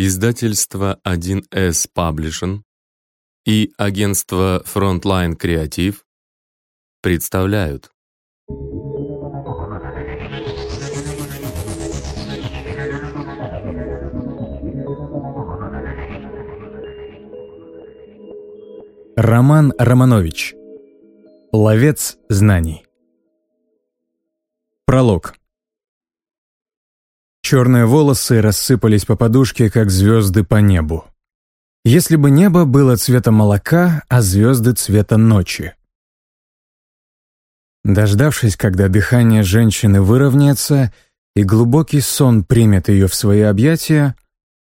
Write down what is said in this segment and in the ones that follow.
Издательство 1С Publishing и агентство Frontline Creative представляют. Роман Романович. Ловец знаний. Пролог Черные волосы рассыпались по подушке, как звезды по небу. Если бы небо было цвета молока, а звезды цвета ночи. Дождавшись, когда дыхание женщины выровняется и глубокий сон примет ее в свои объятия,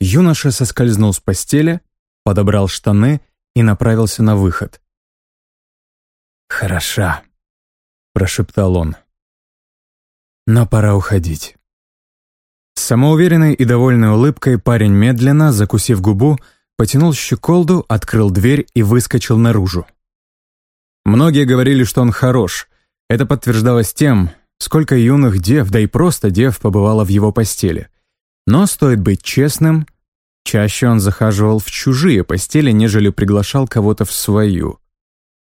юноша соскользнул с постели, подобрал штаны и направился на выход. «Хороша», — прошептал он. «Но пора уходить». Самоуверенной и довольной улыбкой парень медленно, закусив губу, потянул щеколду, открыл дверь и выскочил наружу. Многие говорили, что он хорош. Это подтверждалось тем, сколько юных дев, да и просто дев, побывало в его постели. Но, стоит быть честным, чаще он захаживал в чужие постели, нежели приглашал кого-то в свою.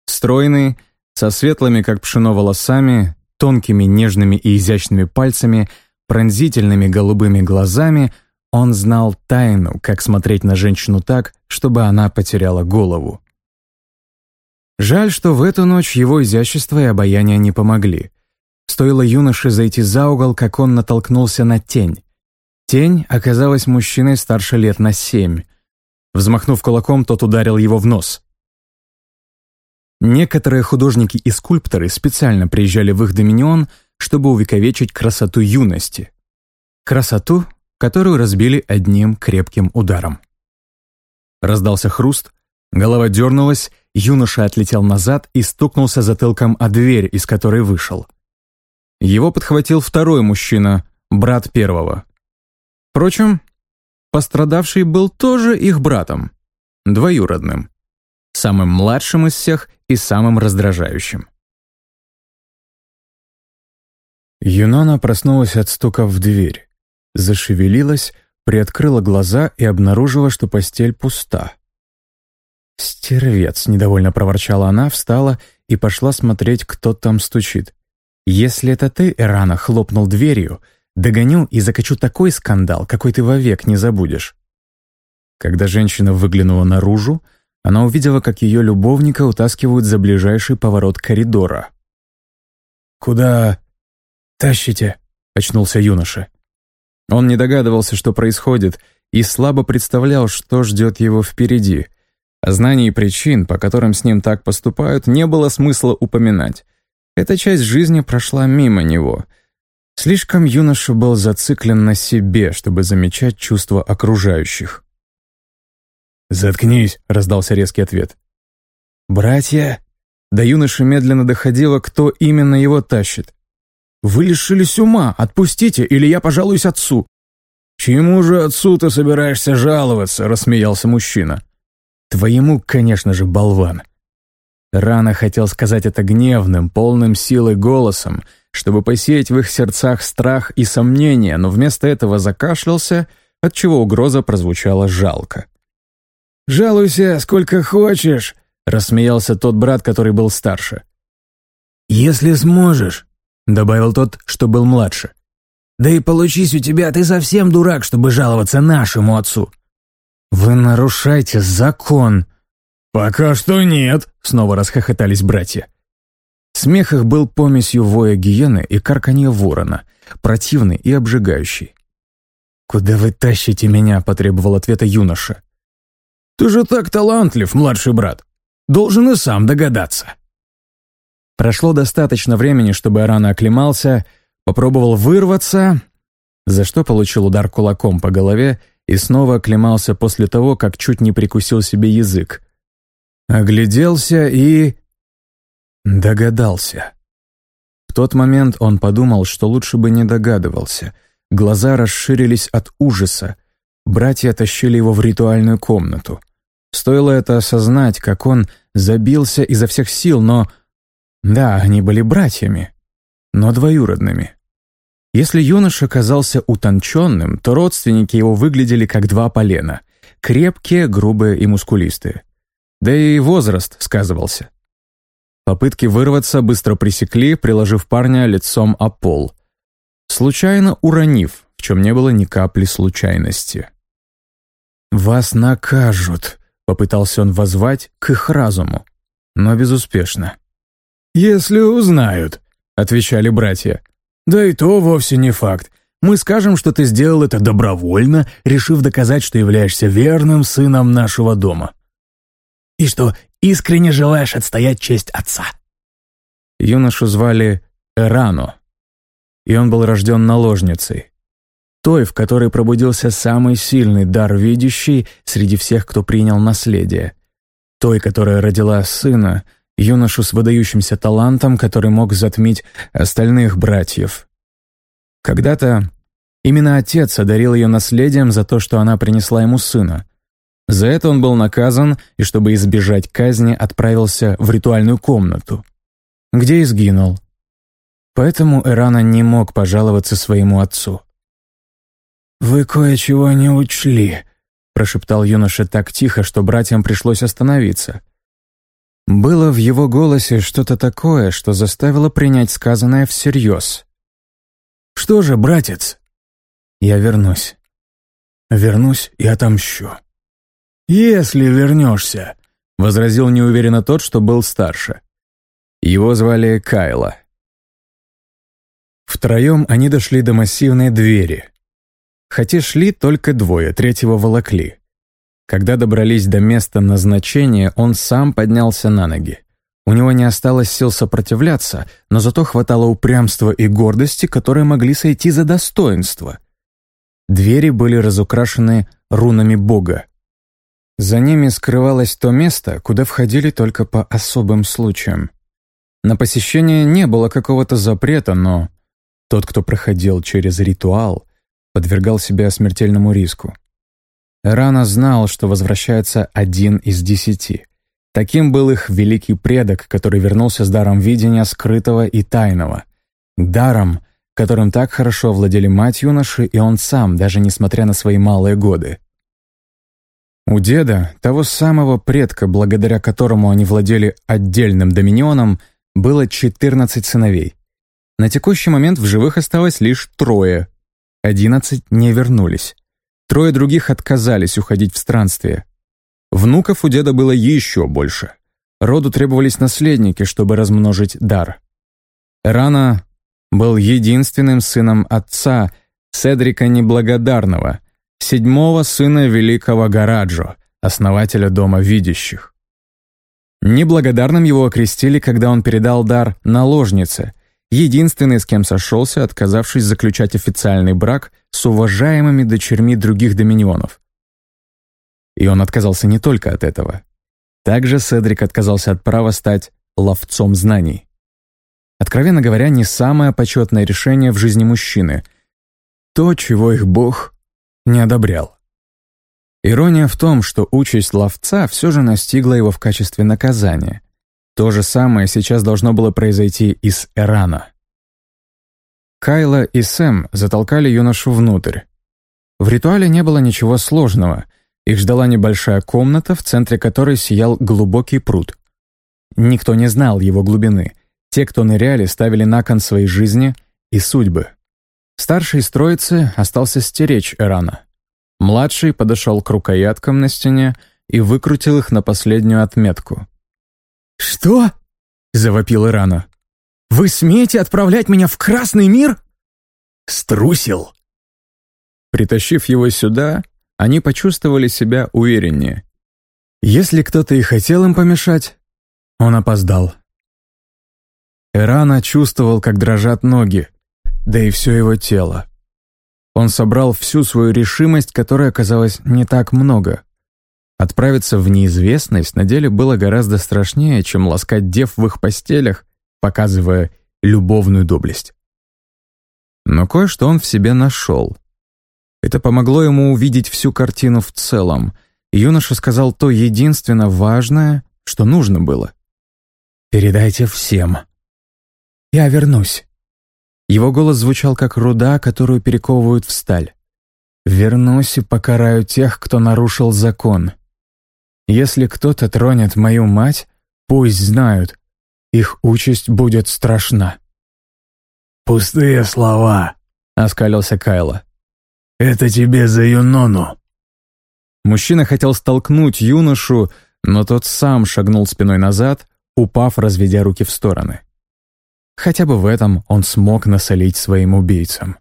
Стройный, со светлыми, как пшено, волосами, тонкими, нежными и изящными пальцами — пронзительными голубыми глазами, он знал тайну, как смотреть на женщину так, чтобы она потеряла голову. Жаль, что в эту ночь его изящество и обаяние не помогли. Стоило юноше зайти за угол, как он натолкнулся на тень. Тень оказалась мужчиной старше лет на семь. Взмахнув кулаком, тот ударил его в нос. Некоторые художники и скульпторы специально приезжали в их доминион – чтобы увековечить красоту юности. Красоту, которую разбили одним крепким ударом. Раздался хруст, голова дернулась, юноша отлетел назад и стукнулся затылком о дверь, из которой вышел. Его подхватил второй мужчина, брат первого. Впрочем, пострадавший был тоже их братом, двоюродным, самым младшим из всех и самым раздражающим. Юнона проснулась от стука в дверь. Зашевелилась, приоткрыла глаза и обнаружила, что постель пуста. «Стервец!» — недовольно проворчала она, встала и пошла смотреть, кто там стучит. «Если это ты, Эрана, хлопнул дверью, догоню и закачу такой скандал, какой ты вовек не забудешь». Когда женщина выглянула наружу, она увидела, как ее любовника утаскивают за ближайший поворот коридора. «Куда?» «Тащите!» — очнулся юноша. Он не догадывался, что происходит, и слабо представлял, что ждет его впереди. О знании причин, по которым с ним так поступают, не было смысла упоминать. Эта часть жизни прошла мимо него. Слишком юноша был зациклен на себе, чтобы замечать чувства окружающих. «Заткнись!» — раздался резкий ответ. «Братья?» До юноши медленно доходило, кто именно его тащит. «Вы лишились ума! Отпустите, или я пожалуюсь отцу!» «Чему же отцу ты собираешься жаловаться?» — рассмеялся мужчина. «Твоему, конечно же, болван!» Рано хотел сказать это гневным, полным силы голосом, чтобы посеять в их сердцах страх и сомнения, но вместо этого закашлялся, отчего угроза прозвучала жалко. «Жалуйся, сколько хочешь!» — рассмеялся тот брат, который был старше. «Если сможешь, Добавил тот, что был младше. «Да и получись у тебя, ты совсем дурак, чтобы жаловаться нашему отцу». «Вы нарушаете закон». «Пока что нет», — снова расхохотались братья. Смех их был помесью воя гиены и карканья ворона, противный и обжигающий. «Куда вы тащите меня?» — потребовал ответа юноша. «Ты же так талантлив, младший брат. Должен и сам догадаться». Прошло достаточно времени, чтобы Арана оклемался, попробовал вырваться, за что получил удар кулаком по голове и снова оклемался после того, как чуть не прикусил себе язык. Огляделся и... догадался. В тот момент он подумал, что лучше бы не догадывался. Глаза расширились от ужаса. Братья тащили его в ритуальную комнату. Стоило это осознать, как он забился изо всех сил, но да, они были братьями, но двоюродными. Если юноша казался утонченным, то родственники его выглядели как два полена — крепкие, грубые и мускулистые. Да и возраст сказывался. Попытки вырваться быстро пресекли, приложив парня лицом о пол. Случайно уронив, в чем не было ни капли случайности. «Вас накажут», — попытался он возвать к их разуму, но безуспешно. «Если узнают», — отвечали братья. «Да и то вовсе не факт. Мы скажем, что ты сделал это добровольно, решив доказать, что являешься верным сыном нашего дома и что искренне желаешь отстоять честь отца». Юношу звали Эрано, и он был рожден наложницей, той, в которой пробудился самый сильный дар видящий среди всех, кто принял наследие, той, которая родила сына, юношу с выдающимся талантом, который мог затмить остальных братьев. Когда-то именно отец одарил ее наследием за то, что она принесла ему сына, за это он был наказан и, чтобы избежать казни, отправился в ритуальную комнату, где и сгинул. Поэтому Эрана не мог пожаловаться своему отцу. «Вы кое-чего не учли», — прошептал юноша так тихо, что братьям пришлось остановиться. Было в его голосе что-то такое, что заставило принять сказанное всерьез. «Что же, братец?» «Я вернусь. Вернусь и отомщу». «Если вернешься», — возразил неуверенно тот, что был старше. Его звали Кайла. Втроем они дошли до массивной двери. Хотя шли только двое, третьего волокли. Когда добрались до места назначения, он сам поднялся на ноги. У него не осталось сил сопротивляться, но зато хватало упрямства и гордости, которые могли сойти за достоинство. Двери были разукрашены рунами Бога. За ними скрывалось то место, куда входили только по особым случаям. На посещение не было какого-то запрета, но тот, кто проходил через ритуал, подвергал себя смертельному риску. Рано знал, что возвращается один из десяти. Таким был их великий предок, который вернулся с даром видения скрытого и тайного. Даром, которым так хорошо владели мать юноши и он сам, даже несмотря на свои малые годы. У деда, того самого предка, благодаря которому они владели отдельным доминионом, было 14 сыновей. На текущий момент в живых осталось лишь трое. Одиннадцать не вернулись. Трое других отказались уходить в странствие. Внуков у деда было еще больше. Роду требовались наследники, чтобы размножить дар. Рана был единственным сыном отца, Седрика Неблагодарного, седьмого сына великого Гараджо, основателя Дома Видящих. Неблагодарным его окрестили, когда он передал дар наложнице, единственной, с кем сошелся, отказавшись заключать официальный брак с уважаемыми дочерьми других доминионов. И он отказался не только от этого. Также Седрик отказался от права стать ловцом знаний. Откровенно говоря, не самое почетное решение в жизни мужчины. То, чего их Бог не одобрял. Ирония в том, что участь ловца все же настигла его в качестве наказания. То же самое сейчас должно было произойти и с Эрана. Кайла и Сэм затолкали юношу внутрь. В ритуале не было ничего сложного. Их ждала небольшая комната, в центре которой сиял глубокий пруд. Никто не знал его глубины. Те, кто ныряли, ставили на кон своей жизни и судьбы. Старший из троицы остался стеречь Эрана. Младший подошел к рукояткам на стене и выкрутил их на последнюю отметку. «Что?» — завопил Ирана. «Вы смеете отправлять меня в Красный мир?» «Струсил!» Притащив его сюда, они почувствовали себя увереннее. Если кто-то и хотел им помешать, он опоздал. Эрана чувствовал, как дрожат ноги, да и все его тело. Он собрал всю свою решимость, которой оказалось не так много. Отправиться в неизвестность на деле было гораздо страшнее, чем ласкать дев в их постелях, показывая любовную доблесть. Но кое-что он в себе нашел. Это помогло ему увидеть всю картину в целом. Юноша сказал то единственно важное, что нужно было. «Передайте всем. Я вернусь». Его голос звучал как руда, которую перековывают в сталь. «Вернусь и покараю тех, кто нарушил закон. Если кто-то тронет мою мать, пусть знают, их участь будет страшна». «Пустые слова», — оскалился Кайло. «Это тебе за Юнону». Мужчина хотел столкнуть юношу, но тот сам шагнул спиной назад, упав, разведя руки в стороны. Хотя бы в этом он смог насолить своим убийцам.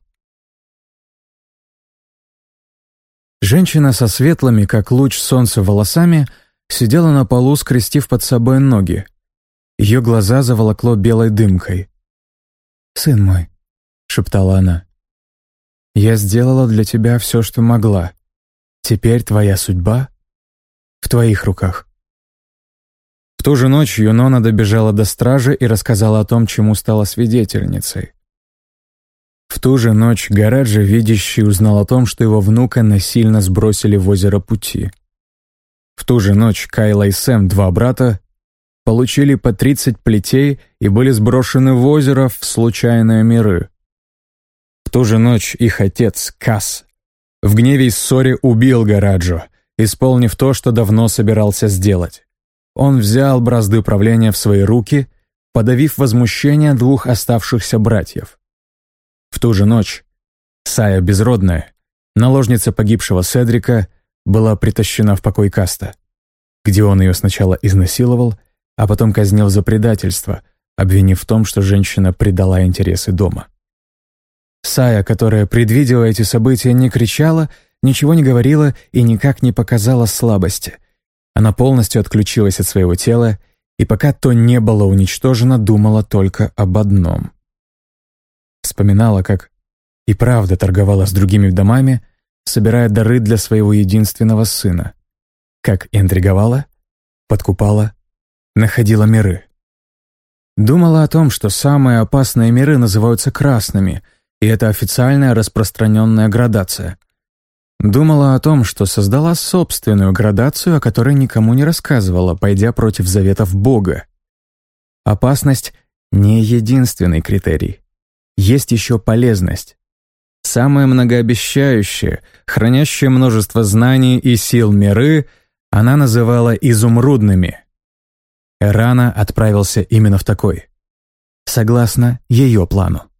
Женщина со светлыми, как луч солнца, волосами сидела на полу, скрестив под собой ноги. Ее глаза заволокло белой дымкой. «Сын мой», — шептала она, — «я сделала для тебя все, что могла. Теперь твоя судьба в твоих руках». В ту же ночь Юнона добежала до стражи и рассказала о том, чему стала свидетельницей. В ту же ночь Гараджа, видящий, узнал о том, что его внука насильно сбросили в озеро Пути. В ту же ночь Кайла и Сэм, два брата, получили по 30 плетей и были сброшены в озеро в случайные миры. В ту же ночь их отец, Кас, в гневе и ссоре убил Гараджо, исполнив то, что давно собирался сделать. Он взял бразды правления в свои руки, подавив возмущение двух оставшихся братьев. В ту же ночь Сая Безродная, наложница погибшего Седрика, была притащена в покой Каста, где он ее сначала изнасиловал, а потом казнил за предательство, обвинив в том, что женщина предала интересы дома. Сая, которая предвидела эти события, не кричала, ничего не говорила и никак не показала слабости. Она полностью отключилась от своего тела, и пока то не было уничтожено, думала только об одном. Вспоминала, как и правда торговала с другими домами, собирая дары для своего единственного сына. Как интриговала, подкупала, находила миры. Думала о том, что самые опасные миры называются красными, и это официальная распространенная градация. Думала о том, что создала собственную градацию, о которой никому не рассказывала, пойдя против заветов Бога. Опасность — не единственный критерий. Есть еще полезность. Самое многообещающее, хранящее множество знаний и сил миры, она называла изумрудными. Эрана отправился именно в такой. Согласно ее плану.